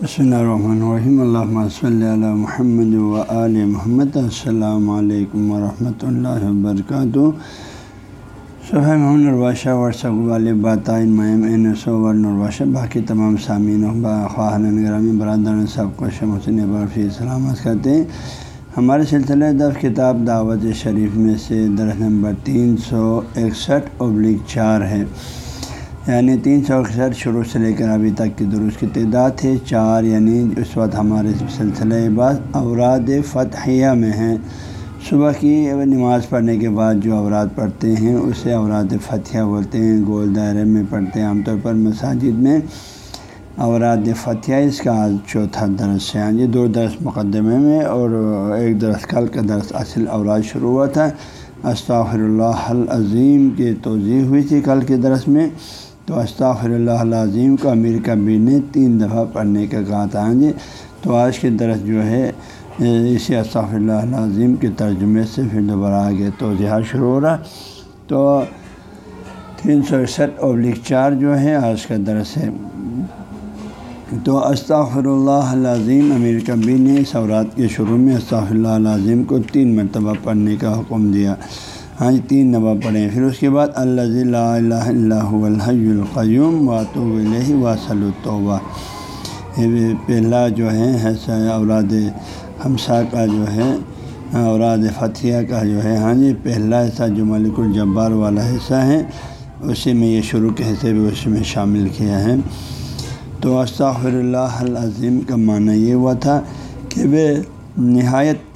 بسم اللہ الرحمن الرحیم اللہ صلی اللہ محمد و علیہ محمد السلام علیکم ورحمۃ اللہ وبرکاتہ صبح محمد نرواشہ ورثہ والے باتائن میم این صور نرواشہ باقی تمام سامعین خواہن گرامی برادر سب کو شمسن برفی سلامت کرتے ہیں ہمارے سلسلہ دف کتاب دعوت شریف میں سے درخت نمبر تین سو اکسٹھ ابلک چار ہے یعنی تین سو اکسٹھ شروع سے لے کر ابھی تک کی درست کی تعداد ہے۔ چار یعنی اس وقت ہمارے سلسلہ بعض اوراد فتحیہ میں ہیں۔ صبح کی نماز پڑھنے کے بعد جو اوراد پڑھتے ہیں، اسے اوراد فتحیہ بولتے ہیں۔ گول دائرے میں پڑھتے ہیں۔ عام طور پر مساجد میں اوراد فتح اس کا آج چوتھا درس ہے۔ یہ دو درس مقدمے میں اور ایک درس کل کا درس اصل اوراد شروع ہوا تھا۔ استغفر اللہ العظیم کی توضیع ہوئی تھی کل کے درس میں۔ تو استغفر اللہ العظیم کو امیر کبیر نے تین دفعہ پڑھنے کا کہا تھا ہاں جی؟ تو آج کے درس جو ہے اسی استغفر اللہ العظیم کے ترجمے سے پھر دوبارہ آگے توضیحات شروع ہو رہا۔ تو تین سو اکسٹھ ابلک چار جو ہے آج کا درس ہے۔ تو استغفر اللہ العظیم امیر کبیر نے سورات کے شروع میں استغفر اللہ العظیم کو تین مرتبہ پڑھنے کا حکم دیا۔ ہاں جی تین نبا پڑھیں۔ پھر اس کے بعد اللہ الہ اللہ الحی القیوم واتو الہ واصل الطوبہ پہلا جو ہے اولاد ہمسا کا جو ہے، اوراد فتح کا جو ہے۔ ہاں جی پہلا حصہ جو ملک الجبار والا حصہ ہے، اسی میں یہ شروع کے حصے بھی اس میں شامل کیا ہے۔ تو استغفر اللہ العظیم کا معنی یہ ہوا تھا کہ وہ نہایت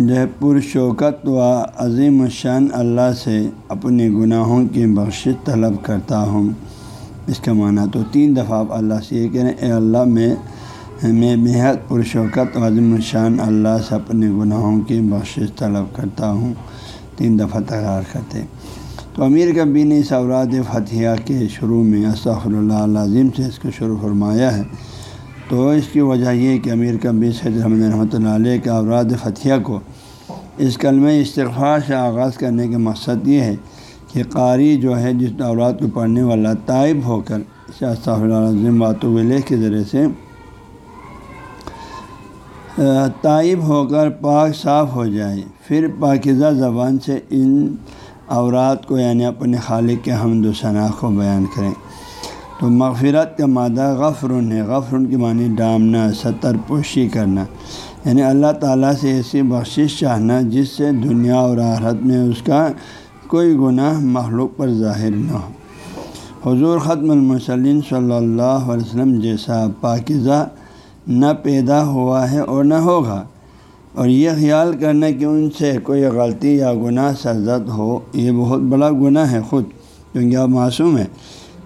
جو ہے پرشوکت و عظیم الشان اللہ سے اپنے گناہوں کی بخش طلب کرتا ہوں۔ اس کا معنی تو تین دفعہ آپ اللہ سے یہ کہیں اے اللہ، میں میں بےحد پرشوکت و عظیم الشان اللہ سے اپنے گناہوں کی بخش طلب کرتا ہوں۔ تین دفعہ تکرار کرتے تو امیر کبی نے اس اوراد فتح کے شروع میں استغفر اللہ عظیم سے اس کو شروع فرمایا ہے۔ تو اس کی وجہ یہ کہ امیر کبیر سید رحمۃ رحمۃ اللہ علیہ کے اوراد فتح کو اس کلمہ استغفار سے آغاز کرنے کا مقصد یہ ہے کہ قاری جو ہے، جس اوراد کو پڑھنے والا طائب ہو کر عظیم بات ولیح کے ذریعے سے طائب ہو کر پاک صاف ہو جائے۔ پھر پاکیزہ زبان سے ان اورات کو یعنی اپنے خالق کے حمد و ثناء کو بیان کریں۔ تو مغفرت کا مادہ غفرن ہے۔ غفرن کی معنی ڈامنا سطر پوشی کرنا۔ یعنی اللہ تعالیٰ سے ایسی بخشش چاہنا جس سے دنیا اور آحرت میں اس کا کوئی گناہ مخلوق پر ظاہر نہ ہو۔ حضور ختم المسلم صلی اللہ علیہ وسلم جیسا پاکیزہ نہ پیدا ہوا ہے اور نہ ہوگا۔ اور یہ خیال کرنا کہ ان سے کوئی غلطی یا گناہ سرزد ہو، یہ بہت بڑا گناہ ہے خود، کیونکہ آپ معصوم ہیں۔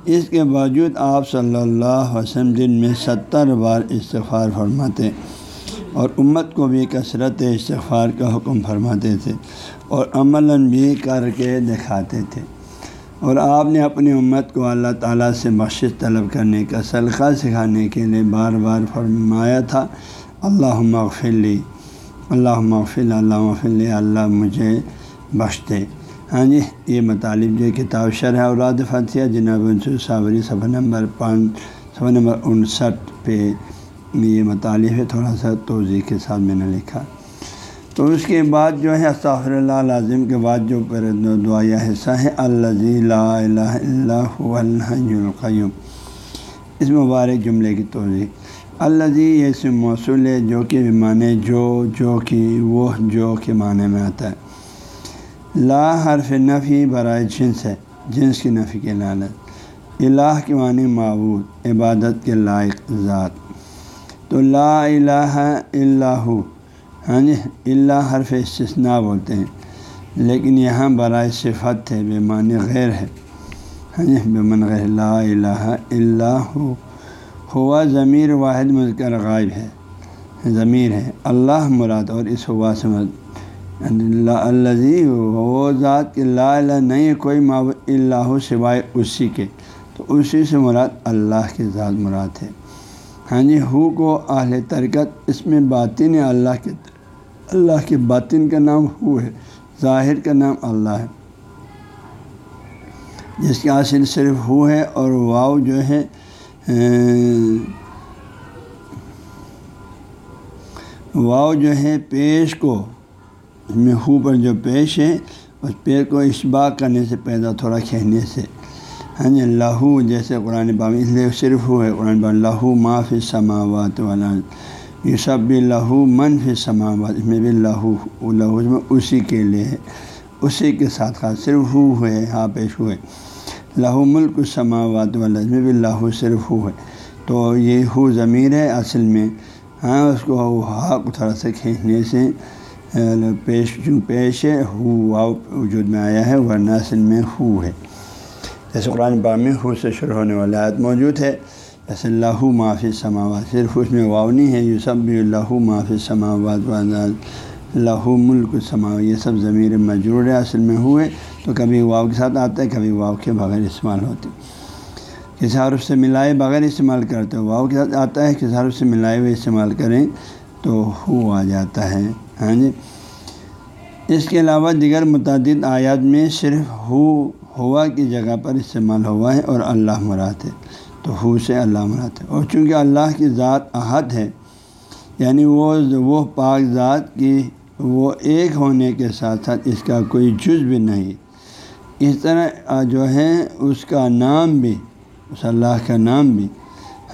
اس کے باوجود آپ صلی اللہ علیہ وسلم دن میں ستر بار استغفار فرماتے اور امت کو بھی کثرت استغفار کا حکم فرماتے تھے اور عملاً بھی کر کے دکھاتے تھے۔ اور آپ نے اپنی امت کو اللہ تعالیٰ سے بخشش طلب کرنے کا سلقہ سکھانے کے لیے بار بار فرمایا تھا۔ اللہ مغفلی اللہ مغفل اللہ مغفل اللہ مجھے بخش دے ہاں جی یہ مطالب جو کتاب شرح اولاد فتح جناب صابری، صفحہ نمبر پانچ، صفحہ نمبر انسٹھ پہ یہ مطالب ہے تھوڑا سا توضیع کے ساتھ میں نے لکھا۔ تو اس کے بعد جو ہے، استغفر اللہ لازم کے بعد جو دعایا حصہ ہے اللہ لا الہ اللہ القیوم۔ اس مبارک جملے کی توضیع اللہ یہ سے موصول ہے، جو کہ معنی جو جو کی وہ، جو کے معنی میں آتا ہے۔ لا حرف نفی برائے جنس ہے، جنس کی نفی کے لالت الہ کے معنی معبود، عبادت کے لائق ذات۔ تو لا الہ اللہ ہاں جی اللہ حرف استثناء بولتے ہیں۔ لیکن یہاں برائے صفت ہے، بے معنی غیر ہے۔ ہاں جی بے من غیر۔ لا الہ اللہ ہوا ضمیر واحد مذکر غائب ہے۔ ضمیر ہے۔ اللہ مراد اور اس ہوا سے اللہ وہ ذات کے لا الہ نہیں، کوئی اللہ سوائے اسی کے۔ تو اسی سے مراد اللہ کے ذات مراد ہے۔ ہاں جی ہو کو اہل ترکت، اس میں باطن اللہ کے اللہ کے باطن کا نام ہو ہے، ظاہر کا نام اللہ ہے۔ جس کے حاصل صرف ہو ہے اور واؤ جو ہے واؤ جو ہے پیش کو، اس میں ہو پر جو پیش ہے، اس پیر کو اشباع کرنے سے پیدا، تھوڑا کہنے سے۔ ہاں جی لہو جیسے قرآن بام اس لیے صرف ہو ہے، قرآن بام لہو معافِ سماوات والا یہ سب بھی لہو منفی سماوات اس میں بھی لہو لہو میں اسی کے لیے ہے، اسی کے ساتھ خاص صرف ہو ہے ہاں پیش ہوئے لہو ملک سماوات والا اس میں بھی لہو صرف ہو ہے۔ تو یہ ہو ضمیر ہے اصل میں۔ ہاں اس کو ہا کو تھوڑا سا کھینچنے سے پیش جو پیش ہے ہو واؤ وجود میں آیا ہے، ورنہ اصل میں ہو ہے۔ جیسے قرآن بامی ہو سے شروع ہونے والا آیت موجود ہے۔ جیسے اللہ معافی سماوات صرف اس میں واؤ نہیں ہے یہ سب بھی اللہ معافی سماوات لہو ملک سما یہ سب ضمیر مجرور ہے، اصل میں ہوئے۔ تو کبھی واؤ کے ساتھ آتا ہے، کبھی واؤ کے بغیر استعمال ہوتے کسی حرف سے ملائے بغیر استعمال کرتے ہو واؤ کے ساتھ آتا ہے کسی حرف سے ملائے ہوئے استعمال کریں تو ہو آ جاتا ہے۔ ہاں جی۔ اس کے علاوہ دیگر متعدد آیات میں صرف ہو ہوا کی جگہ پر استعمال ہوا ہے اور اللہ مراد ہے۔ تو ہو سے اللہ مراد ہے۔ اور چونکہ اللہ کی ذات احد ہے یعنی وہ وہ پاک ذات کی وہ ایک ہونے کے ساتھ ساتھ اس کا کوئی جز بھی نہیں۔ اس طرح جو ہے، اس کا نام بھی، اس اللہ کا نام بھی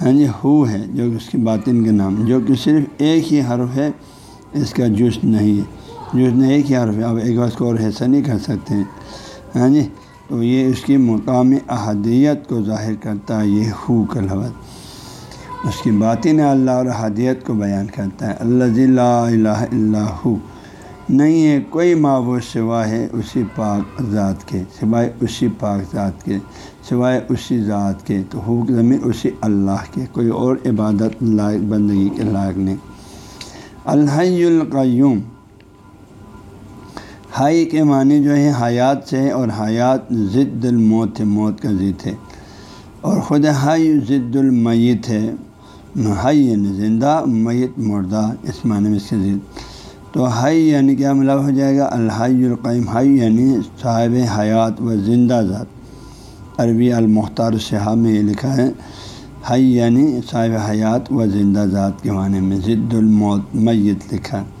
ہاں جی ہو ہے، جو کہ اس کی باطن کا نام، جو کہ صرف ایک ہی حرف ہے، اس کا جز نہیں ہے۔ جز نہیں ایک ہی حرف ہے، اب ایک بار کو اور حصہ نہیں کر سکتے ہیں۔ ہاں جی تو یہ اس کی مقامی احادیت کو ظاہر کرتا ہے، یہ ہو کا لفظ اس کی باطن اللہ اور احادیت کو بیان کرتا ہے۔ اللہ الہ اللہ نہیں ہے، کوئی معبود سوا ہے اسی پاک ذات کے، سوائے اسی پاک ذات کے، سوائے اسی ذات کے۔ تو حوق زمین اسی اللہ کے، کوئی اور عبادت لائق، بندگی کے لائق نہیں۔ الحی القیوم۔ ہائی کے معنی جو ہے حیات سے اور حیات ضد الموت ہے موت کا ضد ہے۔ اور خود ہائی ضد المیت ہے۔ ہائی یعنی زندہ، میت مردہ، اس معنی میں اس کے ضد۔ تو ہائی یعنی کیا مطلب ہو جائے گا؟ الحی القیم۔ ہائی یعنی صاحب حیات و زندہ ذات۔ عربی المختار صحا میں یہ لکھا ہے۔ ہائی یعنی صاحب حیات و زندہ ذات کے معنی میں ضد الموت، میت لکھا۔ ہے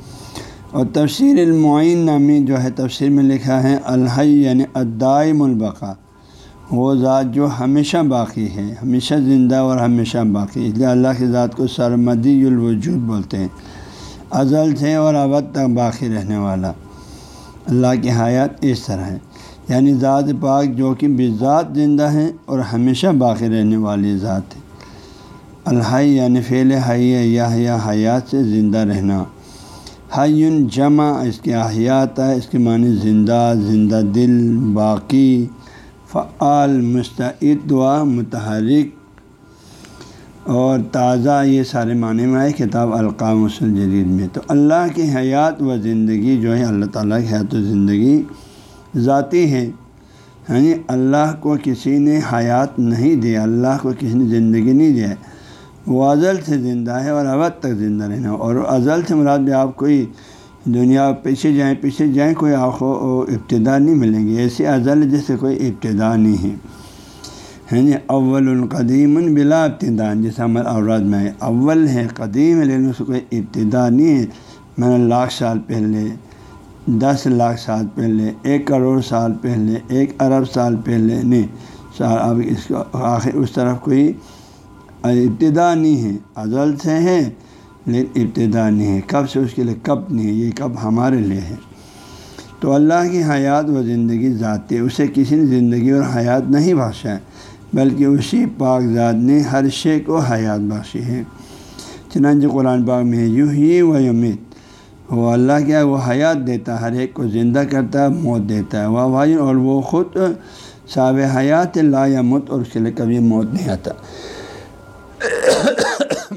اور تفسیر المعین نامی جو ہے تفسیر میں لکھا ہے، الحی یعنی ادائم البقا وہ ذات جو ہمیشہ باقی ہے، ہمیشہ زندہ اور ہمیشہ باقی، اس لیے اللہ کی ذات کو سرمدی الوجود بولتے ہیں۔ ازل سے اور ابد تک باقی رہنے والا۔ اللہ کی حیات اس طرح ہے۔ یعنی ذات پاک جو کہ بذات زندہ ہے اور ہمیشہ باقی رہنے والی ذات ہے۔ الحی یعنی فعل حی یا حیات سے زندہ رہنا۔ حیون جمع، اس کے احیات ہے، اس کے معنی زندہ زندہ دل، باقی، فعال، مستعد و متحرک۔ اور تازہ، یہ سارے معنی میں آئے کتاب القام جدید میں۔ تو اللہ کی حیات و زندگی جو ہے، اللہ تعالیٰ کی حیات و زندگی ذاتی ہے یعنی اللہ کو کسی نے حیات نہیں دیا، اللہ کو کسی نے زندگی نہیں دیا۔ وہ ازل سے زندہ ہے اور ابد تک زندہ رہنا اور ازل سے مراد بھی آپ کوئی دنیا پیچھے جائیں پیچھے جائیں کوئی آپ کو ابتدا نہیں ملیں گے۔ ایسے ازل جیسے کوئی ابتدا نہیں ہے۔ جی اول القدیم بلا ابتدا جیسے ہمارے اوراد میں ہے۔ اول ہے، قدیم ہے، لیکن اس کو کوئی ابتدا نہیں ہے۔ میں نے لاکھ سال پہلے، دس لاکھ سال پہلے، ایک کروڑ سال پہلے، ایک ارب سال پہلے، نہیں اب اس کو آخر اس طرف کوئی ابتدا نہیں ہے، ازل سے ہے لیکن ابتدا نہیں ہے۔ کب سے اس کے لیے کب نہیں ہے، یہ کب ہمارے لیے ہے۔ تو اللہ کی حیات و زندگی ذاتی ہے، اسے کسی نے زندگی اور حیات نہیں بخشا ہے، بلکہ اسی پاک ذات نے ہر شے کو حیات بخشی ہے۔ چنانچہ قرآن پاک میں یوں ہی و امید وہ اللہ کیا وہ حیات دیتا ہر ایک کو زندہ کرتا ہے، موت دیتا ہے۔ وہ بھائی اور وہ خود صاب حیات لا یا مت اور اس کے لیے کبھی موت نہیں آتا۔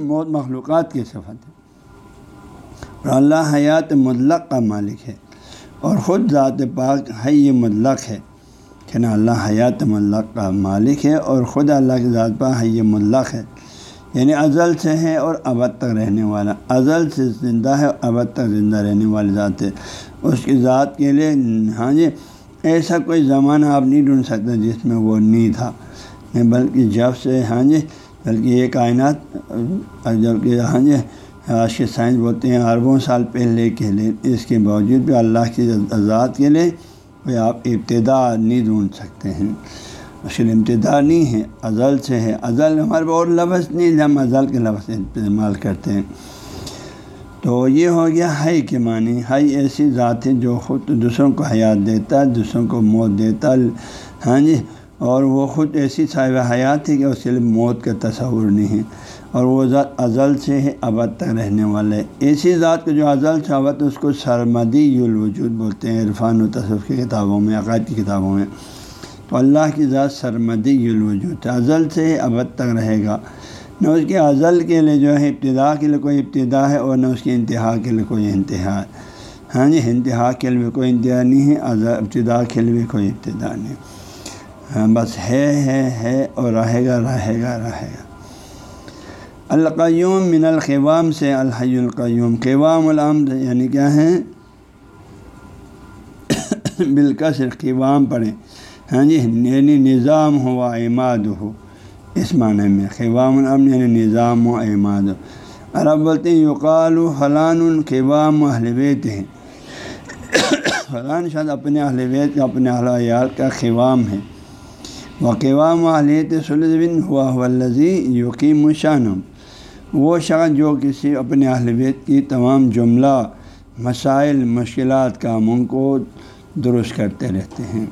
موت مخلوقات کی صفت ہے اور اللہ حیات مطلق کا مالک ہے۔ اور خود ذات پاک ہے یہ مطلق ہے کہ نا اللہ حیات مطلق کا مالک ہے اور خود اللہ کی ذات پاک ہے یہ مطلق ہے۔ یعنی ازل سے ہے اور ابد تک رہنے والا۔ ازل سے زندہ ہے ابد تک زندہ رہنے والی ذات ہے۔ اس کی ذات کے لیے ہاں جی ایسا کوئی زمانہ آپ نہیں ڈھونڈ سکتے جس میں وہ نہیں تھا۔ بلکہ جب سے ہاں جی بلکہ یہ کائنات جبکہ ہاں جی آج کے سائنس بولتے ہیں، اربوں سال پہلے کے لیے، اس کے باوجود بھی اللہ کی آزاد کے لیے کوئی آپ ابتدا نہیں ڈھونڈ سکتے ہیں۔ اس کے لیے ابتدا نہیں ہے، ازل سے ہے۔ ازل ہمارے اور لفظ نہیں ہم ازل کے لفظ استعمال کرتے ہیں۔ تو یہ ہو گیا ہائی کے معنی۔ ہائی ایسی ذات ہے جو خود دوسروں کو حیات دیتا ہے دوسروں کو موت دیتا۔ ہاں جی اور وہ خود ایسی صاحب حیات ہے کہ اس کے لیے موت کا تصور نہیں ہے اور وہ ذات ازل سے ہے، ابد تک رہنے والا ہے ایسی ذات کو جو ازل سے ابد، اس کو سرمدی الوجود بولتے ہیں، عرفان و تصوف کی کتابوں میں، عقائد کی کتابوں میں۔ تو اللہ کی ذات سرمدی الوجود ہے، ازل سے ابد تک رہے گا۔ نہ اس کے ازل کے لیے جو ہے، ابتدا کے لیے کوئی ابتدا ہے اور نہ اس کی انتہا کے لیے کوئی انتہا ہے۔ ہاں جی انتہا کے لیے کوئی انتہا نہیں ہے ابتدا کے لیے کوئی ابتدا نہیں۔ ہاں، بس ہے ہے ہے اور رہے گا رہے گا رہے گا۔ القیوم من القوام سے الحی القیوم۔ قوام العمد یعنی کیا ہے؟ بالکثر قوام پڑھیں۔ ہاں جی یعنی نظام ہوا اماد ہو۔ اس معنی میں قوام الامن یعنی نظام و اعماد۔ عرب بولتے ہیں، یقال و فلان القوام و بیت ہیں۔ فلان شاید اپنے اہل بیت کا اپنے اہل عیال کا قوام ہے۔ وہ قوام و اہلیت سلزبن ہوا ولزی یقیم شانم وہ شخص جو کسی اپنے اہل بیت کی تمام جملہ، مسائل، مشکلات کاموں کو درست کرتے رہتے ہیں۔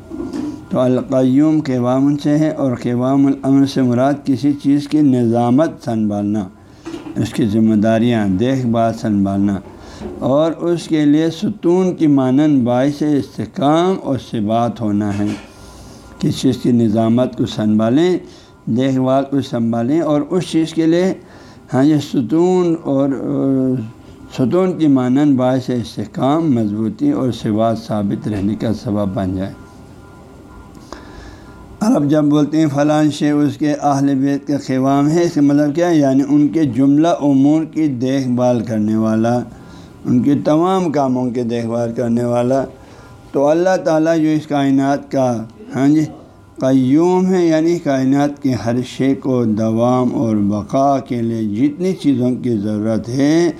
تو القیوم قوام سے ہے اور قوام الامر سے مراد کسی چیز کی نظامت سنبھالنا، اس کی ذمہ داریاں، دیکھ بھال سنبھالنا اور اس کے لیے ستون کی مانند باعث استحکام اور سے بات ہونا ہے۔ کس چیز کی نظامت کو سنبھالیں دیکھ بھال کو سنبھالیں اور اس چیز کے لیے ہاں یہ ستون اور، ستون کی مانند باعث استحکام، مضبوطی اور سوات ثابت رہنے کا سبب بن جائے۔ عرب جب بولتے ہیں فلاں شے، اس کے اہل بیت کا قوام ہے، اس کا مطلب کیا ہے؟ یعنی ان کے جملہ امور کی دیکھ بھال کرنے والا، ان کے تمام کاموں کی دیکھ بھال کرنے والا۔ تو اللہ تعالیٰ جو اس کائنات کا ہاں جی قیوم ہے یعنی کائنات کے ہر شے کو دوام اور بقا کے لیے جتنی چیزوں کی ضرورت ہے،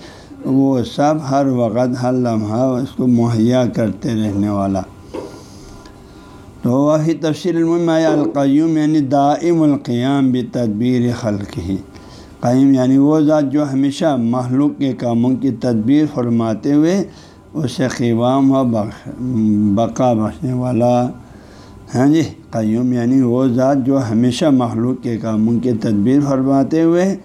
وہ سب ہر وقت، ہر لمحہ اس کو مہیا کرتے رہنے والا۔ تو وہی تفصیل القیوم یعنی دائم القیام بھی تدبیر خلق ہی قیم یعنی وہ ذات جو ہمیشہ محلوق کے کاموں کی تدبیر فرماتے ہوئے، اسے قیوام و بقا بخشنے والا۔ ہاں جی قیوم یعنی وہ ذات جو ہمیشہ مخلوق کے کاموں کی تدبیر فرماتے ہوئے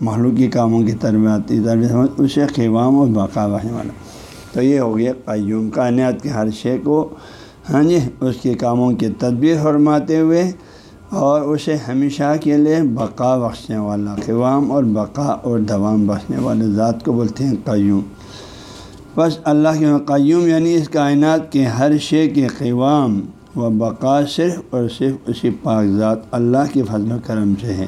مخلوق کے کاموں کی تربیتی تربیت اسے قیوام و بقا بخشنے والا۔ تو یہ ہو گیا قیوم کائنات کے ہر شے کو ہاں جی اس کے کاموں کی تدبیر فرماتے ہوئے اور اسے ہمیشہ کے لیے بقا بخشنے والا قوام اور بقا اور دوام بخشنے والے ذات کو بولتے ہیں قیوم۔ بس اللہ کے قیوم یعنی اس کائنات کے ہر شے کے قوام و بقا صرف اور صرف اسی کاغ ذات اللہ کے فضل و کرم سے ہے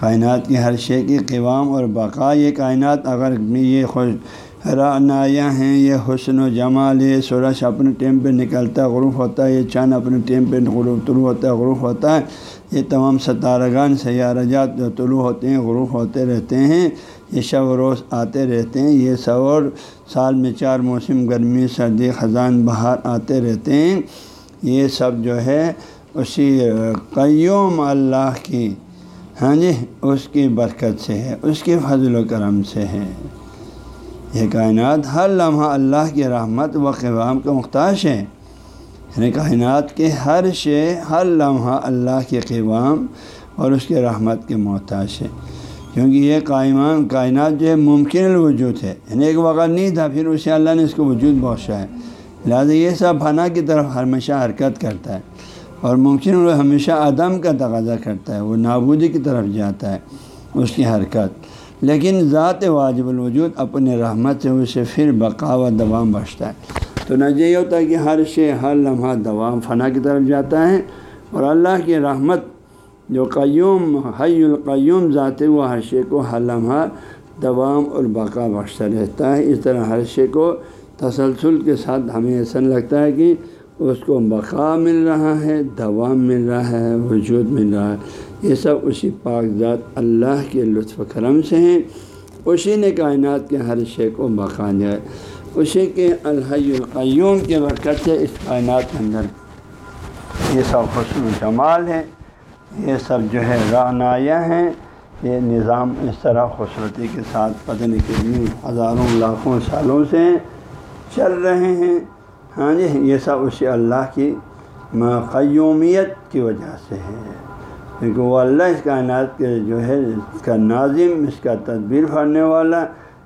کائنات کے ہر شے کے قوام اور بقا، یہ کائنات اگر یہ خوش رعنایا ہیں، یہ حسن و جمال، یہ سورج اپنے ٹیم پہ نکلتا غروف ہوتا ہے، یہ چاند اپنے ٹیم پہ غروف طلوع ہوتا ہے غروف ہوتا ہے، یہ تمام ستارگان سیارہ جات جو طلوع ہوتے ہیں غروف ہوتے رہتے ہیں۔ یہ شب و روز آتے رہتے ہیں۔ یہ سور سال میں چار موسم گرمی، سردی، خزان، بہار آتے رہتے ہیں۔ یہ سب جو ہے اسی قیوم اللہ کی ہاں جی اس کی برکت سے ہے، اس کے فضل و کرم سے ہے۔ یہ کائنات ہر لمحہ اللہ کی رحمت و قوام کا مختاش ہے۔ یعنی کائنات کے ہر شے، ہر لمحہ اللہ کے قوام اور اس کے رحمت کے محتاج ہے۔ کیونکہ یہ قائمان کائنات جو ہے ممکن الوجود ہے۔ یعنی ایک وقت نہیں تھا، پھر اسے اللہ نے اس کو وجود بخشا ہے۔ لہٰذا یہ سب فنا کی طرف ہمیشہ حرکت کرتا ہے اور ممکن وہ ہمیشہ عدم کا تقاضا کرتا ہے، وہ نابودی کی طرف جاتا ہے اس کی حرکت۔ لیکن ذات واجب الوجود اپنے رحمت سے اسے پھر بقا و دوام بخشتا ہے۔ تو نہ یہ ہوتا ہے کہ ہر شے، ہر لمحہ دوام فنا کی طرف جاتا ہے اور اللہ کی رحمت جو قیوم حی القیوم ذات ہے وہ ہر شے کو ہر لمحہ دوام اور بقا بخشتا رہتا ہے۔ اس طرح ہر شے کو تسلسل کے ساتھ ہمیں ایسا لگتا ہے کہ اس کو بقا مل رہا ہے، دوام مل رہا ہے، وجود مل رہا ہے۔ یہ سب اسی پاک ذات اللہ کے لطف کرم سے ہیں۔ اسی نے کائنات کے ہر شے کو بقا دیا ہے۔ اسی کے الحی القیوم کے برکت سے اس کائنات کے اندر یہ سب حسن و جمال ہے۔ یہ سب جو ہے رعنایا ہیں۔ یہ نظام اس طرح خوبصورتی کے ساتھ پتہ نہیں کتنی ہزاروں لاکھوں سالوں سے چل رہے ہیں۔ ہاں جی یہ سب اسی اللہ کی قیومیت کی وجہ سے ہے۔ کیونکہ وہ اللہ اس کائنات کے جو ہے، اس کا ناظم، اس کا تدبیر پھڑنے والا،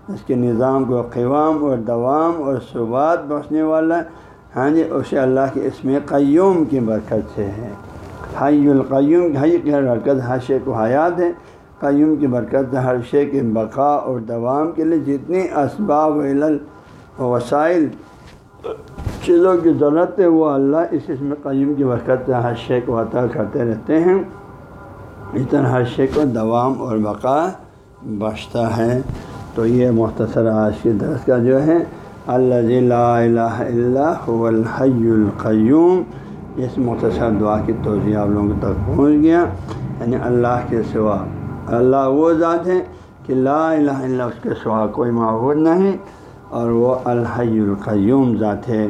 اس کے نظام کو قوام اور دوام اور ثبات بخشنے والا۔ ہاں جی اسے اللہ کے اس میں قیوم کی برکت سے ہے۔ حی القیوم، حی کی برکت ہر شے کو حیات ہے۔ قیوم کی برکت، ہر شے کے بقا اور دوام کے لیے جتنی اسباب و وسائل چیزوں کی ضرورت ہے، وہ اللہ اس اس میں قیوم کی برکت ہر شے کو عطا کرتے رہتے ہیں۔ اس طرح ہر شے کو دوام اور بقا بخشتا ہے۔ تو یہ مختصر آج کی درس کا جو ہے اللہ لا الہ الا هو الحی القیوم۔ اس مختصر دعا کی توضیع آپ لوگوں تک پہنچ گیا۔ یعنی اللہ کے سوا، اللہ وہ ذات ہے کہ لا الہ الا اس کے سوا کوئی معبود نہیں، اور وہ الحی القیوم ذات ہے۔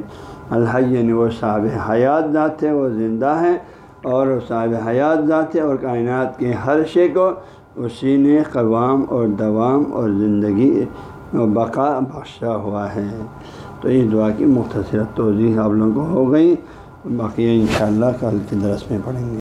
الحی یعنی وہ صاحب حیات ذات ہے، وہ زندہ ہے اور وہ صاحب حیات ذات ہے اور کائنات کے ہر شے کو اسی نے قوام اور دوام اور زندگی و بقا بخشا ہوا ہے۔ تو اس دعا کی مختصر توضیح آپ لوگوں کو ہو گئی۔ باقی انشاءاللہ کل کے درس میں پڑھیں گے۔